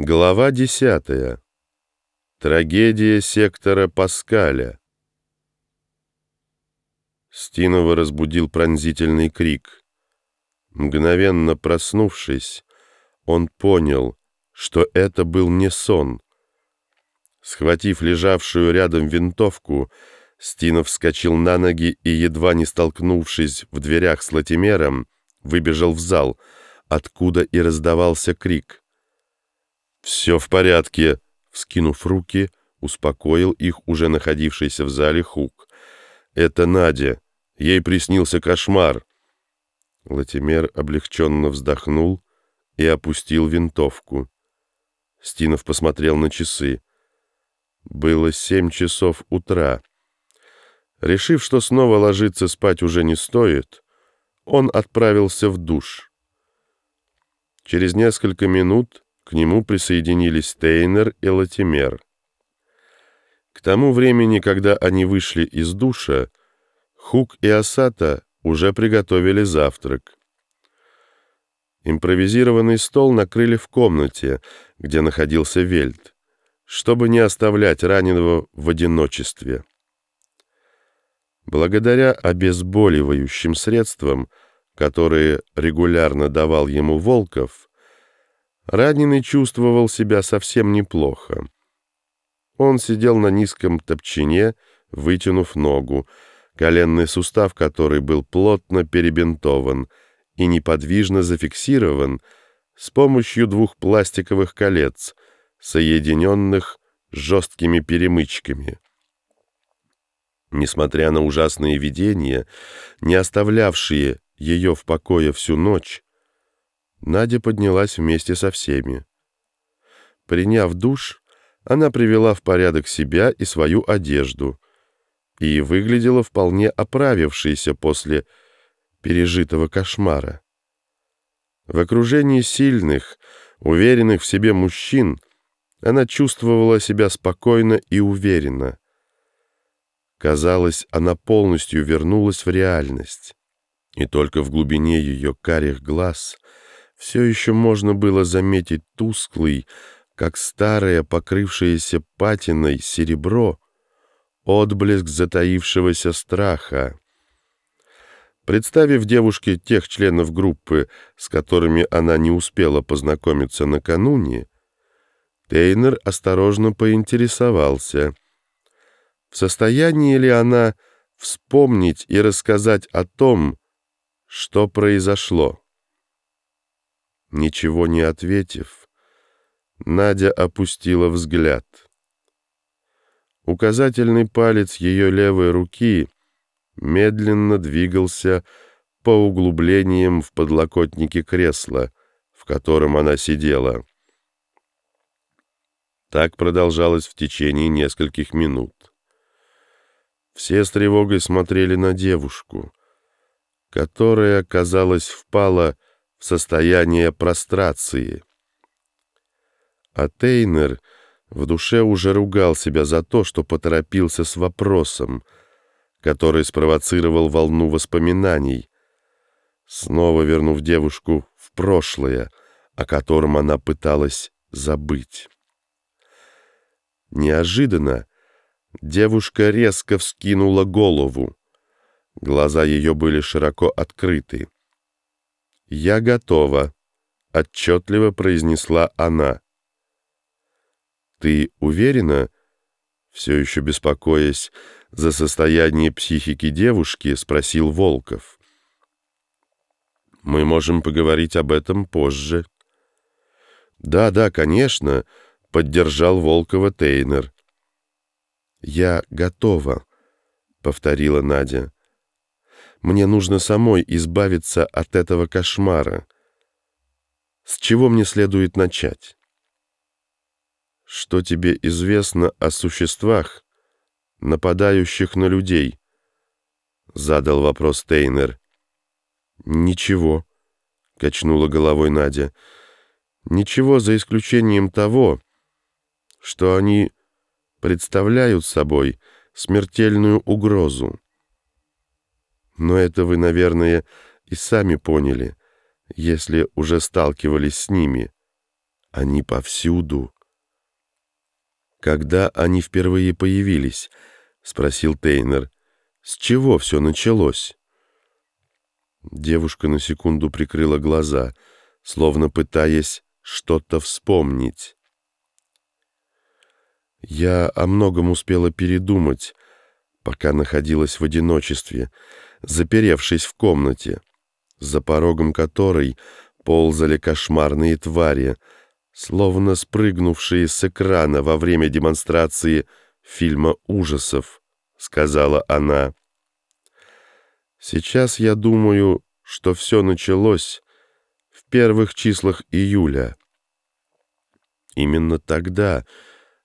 Глава десятая. Трагедия сектора Паскаля. Стинова разбудил пронзительный крик. Мгновенно проснувшись, он понял, что это был не сон. Схватив лежавшую рядом винтовку, Стинов вскочил на ноги и, едва не столкнувшись в дверях с Латимером, выбежал в зал, откуда и раздавался крик — «Все в порядке», — вскинув руки, успокоил их уже находившийся в зале Хук. «Это Надя. Ей приснился кошмар». Латимер облегченно вздохнул и опустил винтовку. Стинов посмотрел на часы. Было семь часов утра. Решив, что снова ложиться спать уже не стоит, он отправился в душ. Через несколько минут к нему присоединились Тейнер и Латимер. К тому времени, когда они вышли из душа, Хук и Асата уже приготовили завтрак. Импровизированный стол накрыли в комнате, где находился Вельт, чтобы не оставлять раненого в одиночестве. Благодаря обезболивающим средствам, которые регулярно давал ему Волков, Раненый чувствовал себя совсем неплохо. Он сидел на низком топчине, вытянув ногу, коленный сустав которой был плотно перебинтован и неподвижно зафиксирован с помощью двух пластиковых колец, соединенных жесткими перемычками. Несмотря на ужасные видения, не оставлявшие ее в покое всю ночь, Надя поднялась вместе со всеми. Приняв душ, она привела в порядок себя и свою одежду и выглядела вполне оправившейся после пережитого кошмара. В окружении сильных, уверенных в себе мужчин она чувствовала себя спокойно и уверенно. Казалось, она полностью вернулась в реальность, и только в глубине ее карих глаз — все еще можно было заметить тусклый, как старое покрывшееся патиной серебро, отблеск затаившегося страха. Представив девушке тех членов группы, с которыми она не успела познакомиться накануне, Тейнер осторожно поинтересовался, в состоянии ли она вспомнить и рассказать о том, что произошло. Ничего не ответив, Надя опустила взгляд. Указательный палец ее левой руки медленно двигался по углублениям в подлокотнике кресла, в котором она сидела. Так продолжалось в течение нескольких минут. Все с тревогой смотрели на девушку, которая, казалось, впала в состояние прострации. А Тейнер в душе уже ругал себя за то, что поторопился с вопросом, который спровоцировал волну воспоминаний, снова вернув девушку в прошлое, о котором она пыталась забыть. Неожиданно девушка резко вскинула голову. Глаза ее были широко открыты. «Я готова», — отчетливо произнесла она. «Ты уверена?» Все еще беспокоясь за состояние психики девушки, спросил Волков. «Мы можем поговорить об этом позже». «Да, да, конечно», — поддержал Волкова Тейнер. «Я готова», — повторила Надя. Мне нужно самой избавиться от этого кошмара. С чего мне следует начать? Что тебе известно о существах, нападающих на людей? Задал вопрос Тейнер. Ничего, качнула головой Надя. Ничего за исключением того, что они представляют собой смертельную угрозу. Но это вы, наверное, и сами поняли, если уже сталкивались с ними. Они повсюду. «Когда они впервые появились?» — спросил Тейнер. «С чего все началось?» Девушка на секунду прикрыла глаза, словно пытаясь что-то вспомнить. Я о многом успела передумать, пока находилась в одиночестве, заперевшись в комнате, за порогом которой ползали кошмарные твари, словно спрыгнувшие с экрана во время демонстрации фильма ужасов, сказала она. Сейчас я думаю, что все началось в первых числах июля. Именно тогда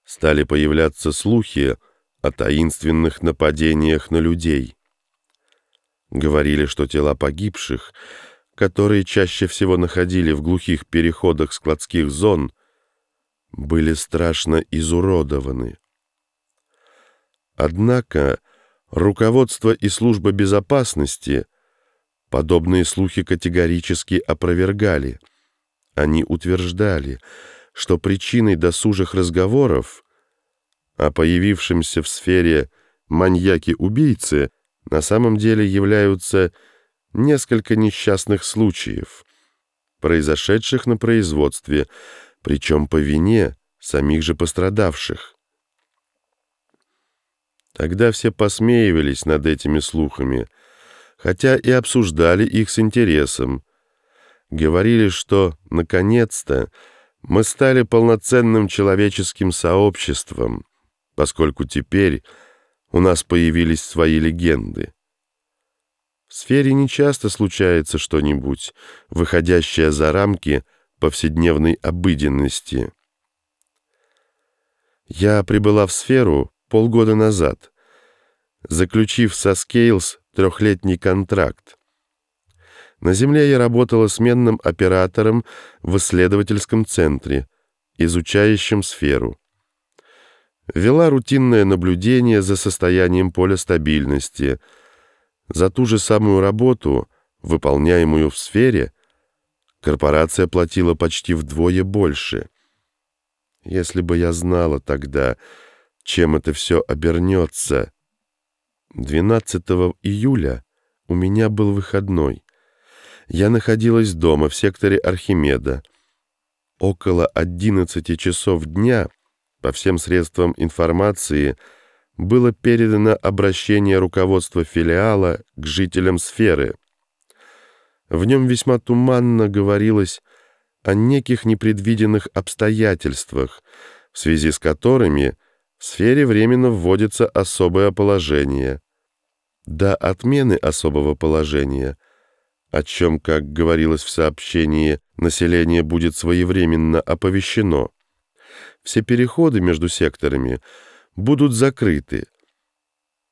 стали появляться слухи о таинственных нападениях на людей. Говорили, что тела погибших, которые чаще всего находили в глухих переходах складских зон, были страшно изуродованы. Однако руководство и служба безопасности подобные слухи категорически опровергали. Они утверждали, что причиной досужих разговоров о появившемся в сфере маньяки-убийцы на самом деле являются несколько несчастных случаев, произошедших на производстве, причем по вине самих же пострадавших. Тогда все посмеивались над этими слухами, хотя и обсуждали их с интересом. Говорили, что, наконец-то, мы стали полноценным человеческим сообществом, поскольку теперь у нас появились свои легенды. В сфере нечасто случается что-нибудь, выходящее за рамки повседневной обыденности. Я прибыла в сферу полгода назад, заключив со Scales трехлетний контракт. На Земле я работала сменным оператором в исследовательском центре, изучающем сферу. Вела рутинное наблюдение за состоянием поля стабильности. За ту же самую работу, выполняемую в сфере, корпорация платила почти вдвое больше. Если бы я знала тогда, чем это все обернется. 12 июля у меня был выходной я находилась дома в секторе Архимеда. Около 11 часов дня по всем средствам информации было передано обращение руководства филиала к жителям сферы. В нем весьма туманно говорилось о неких непредвиденных обстоятельствах, в связи с которыми в сфере временно вводится особое положение. До отмены особого положения – о чем, как говорилось в сообщении, население будет своевременно оповещено. Все переходы между секторами будут закрыты,